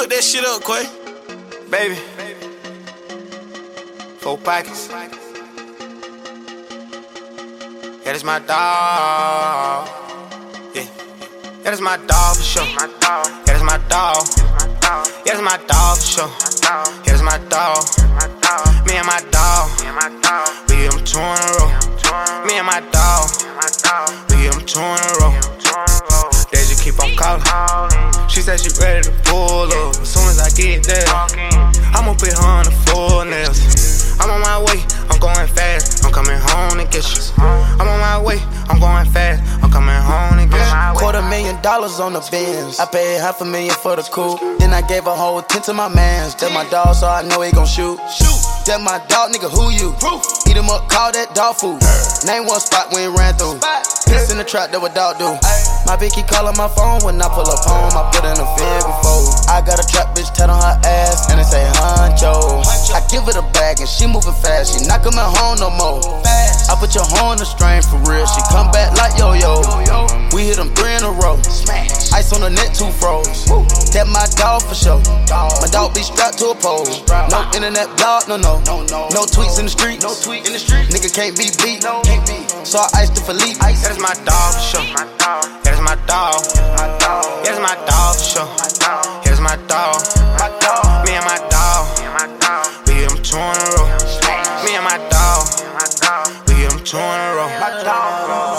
Cook that shit up, Quay. Baby. Four pockets. That is my dog. Yeah. That is my dog for sure. That is my dog. That is my dog for sure. That is my dog. Me and my dog. We give two in a row. Me and my dog. We give two in a row. Keep on calling. She said she ready to pull up. As soon as I get there, I'ma put her on the full nails. I'm on my way, I'm going fast. I'm coming home to get you. I'm on my way, I'm going fast. I'm coming home to get you. Quarter million dollars on the bins. I paid half a million for the coupe. Then I gave a whole ten to my mans. That my dog, so I know he gon' shoot. Shoot. That my dog, nigga, who you? Eat him up, call that dog food. Name one spot we ain't ran through. Piss in the trap, that what dog do. My Vicky callin' my phone when I pull up home. I put in a fib before. I got a trap bitch tat on her ass and it say honcho. I give it a bag and she moving fast. She not coming home no more. I put your horn on the string for real. She come back like yo yo. We hit them three in a row. Ice on the net, two froze. That my dog for sure. My dog be strapped to a pole. No internet blog, no no. No tweets in the street. No tweet in the street. Nigga can't be beat. So I iced the Philippe. That is my dog for sure. That is my dog. That is my dog for sure. That is my dog. Me and my dog. We give them two in a row. Me and my dog. We give them two in a row.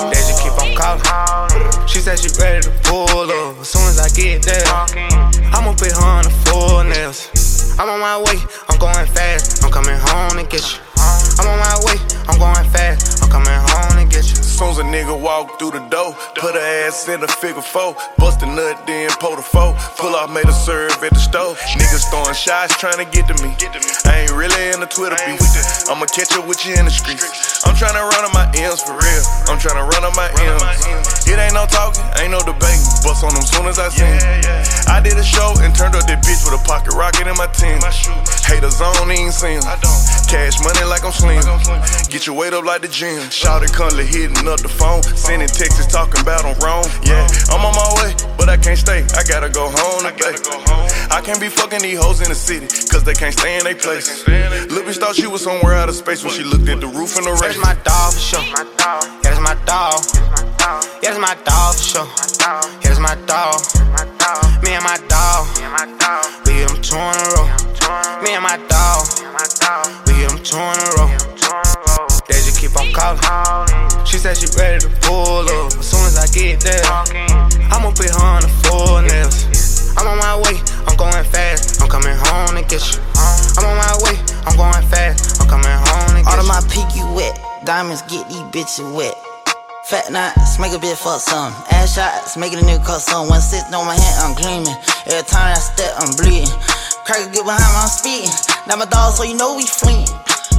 They just keep on calling. She said she ready to pull up. As soon as I get there, I'ma put her on the full nails. I'm on my way, I'm going fast. I'm coming home to get you. I'm on my way, I'm going fast. I'm coming home to get you. Soon as a nigga walk through the door, put her ass in a figure four, bust a nut, then pull the four. Pull off, made a serve at the stove. Niggas throwing shots trying to get to me. I ain't really in the Twitter beef. I'ma catch up with you in the streets. I'm trying to run on my M's for real. I'm trying to run on my M's. It ain't no talking, ain't no debating. Bust on them soon as I see. I did a show and turned up that bitch with a pocket rocket in my team. Haters on, ain't seen 'em. Cash money like I'm slim. Get your weight up like the gym. Shout it, cuddly hitting up the phone. Sending texts talking about I'm wrong. Yeah, I'm on my way, but I can't stay. I gotta go home today. I can't be fucking these hoes in the city, cause they can't stay in their place. Lil' bitch thought she was somewhere out of space when she looked at the roof in the rain. That's my dog for sure. That is my dog. That is my dog for sure. Me and my dog. We them two in a row. They just keep on calling. She said she ready to pull up. As soon as I get there, I'ma put her on the floor nails. I'm on my way, I'm going fast. I'm coming home to get you. I'm on my way, I'm going fast. I'm coming home to get you. All of my pinky wet, diamonds get these bitches wet. Fat knots, make a bitch fuck some. Ass shots, making a nigga cut some. One sitting on my hand, I'm gleaming. Every time I step, I'm bleeding. Cracker get behind my speeding. Now my dog, so you know we fleeing.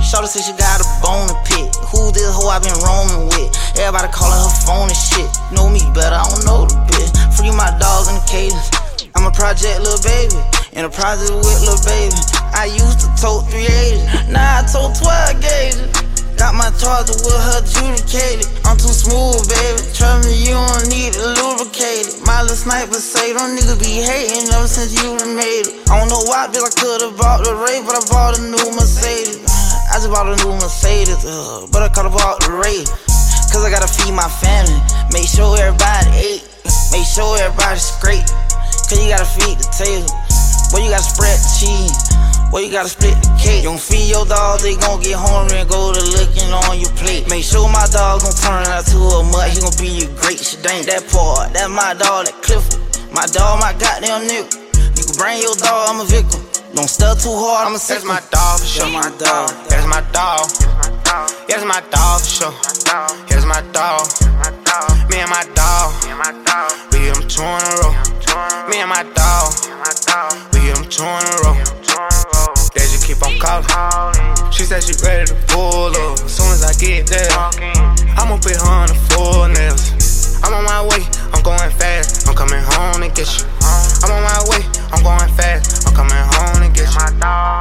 Shorty said she got a bone to pick. Who this hoe I been roaming with? Everybody calling her phone and shit. Know me better, I don't know the bitch. Free my dogs in the cadence. I'm a project little baby. In a project with little baby. I used to tote 380. Now I tote 12 gauges. Got my charger with her adjudicated. I'm too smooth, baby. Sniper say, them niggas be hating ever since you done made it. I don't know why, bitch, I could've bought the Wraith, but I bought a new Mercedes. I just bought a new Mercedes, uh, but I could've bought the Wraith. Cause I gotta feed my family. Make sure everybody ate. Make sure everybody's straight. Cause you gotta feed the table. Boy, you gotta spread the cheese. Boy, you gotta split the cake. You don't feed your dog, they gon' get hungry and go to looking on your plate. Make sure my dog gon' turn out to a mutt. He gon' be your great shit. Ain't that part. That's my dog, that Clifford. My dog, my goddamn nigga. You can bring your dog, I'm a victim. Don't stutter too hard, I'm a sick That's my dog for sure. That's my dog. That's my dog. That's my dog for sure. That's my dog. Me and my dog. I'ma put her on the floor nails. I'm on my way, I'm going fast. I'm coming home to get you. I'm on my way, I'm going fast. I'm coming home to get you.